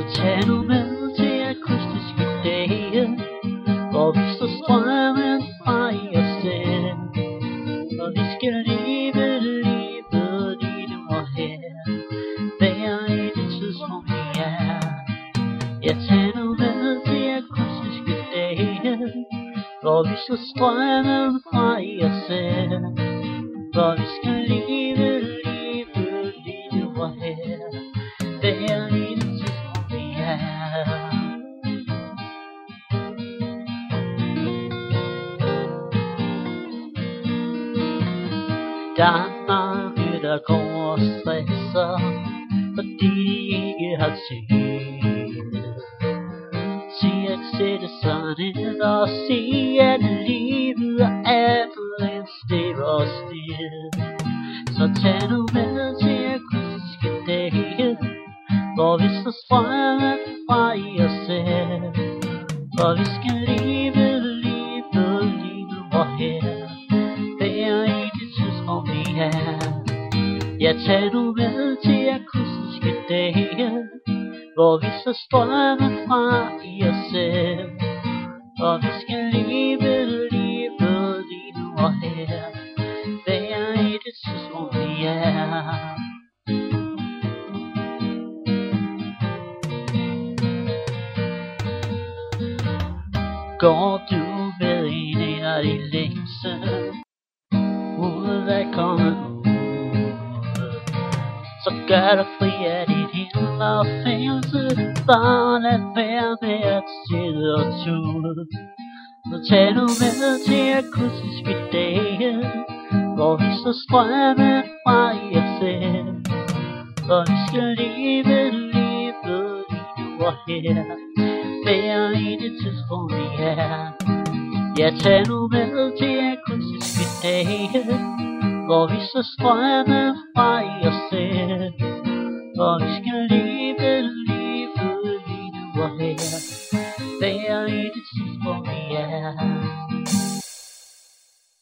Så Tag nu med til akustiske dage Hvor vi står strømmen fra i os selv. Og vi skal leve livet i det og her. Være i det tidsrum vi er. Ja, tag nu med til akustiske dage Hvor vi står strømmen fra i os selv. Hvor vi skal leve Der der går og stresser, fordi de ikke har tid. Sig at sætte sig ned og sige, at livet er alt en stille og stil. Så tag nu med til akustiske dage, hvor vi så strømmen fra i os selv. For vi skal leve livet lige nu og her her vi er. Ja, tag nu med til akustiske dage, hvor vi så strømmer fra i os selv. Og vi skal leve livet lige nu og her, være i det tidsrum vi er. Går du med en af de længsel ud at komme ud Så gør dig fri af dit indre fængsel. Bare lad være med at sidde og tude Så tag nu med til akustiske dage Hvor vi så strømmen fra i os selv For vi skal leve livet i nu og her. Være i det tidspunkt vi er. Ja, tag nu med til akustiske dage, hvor vi så strømme fra i os selv, hvor vi skal leve livet lige nu og her, være i det tid, hvor vi er.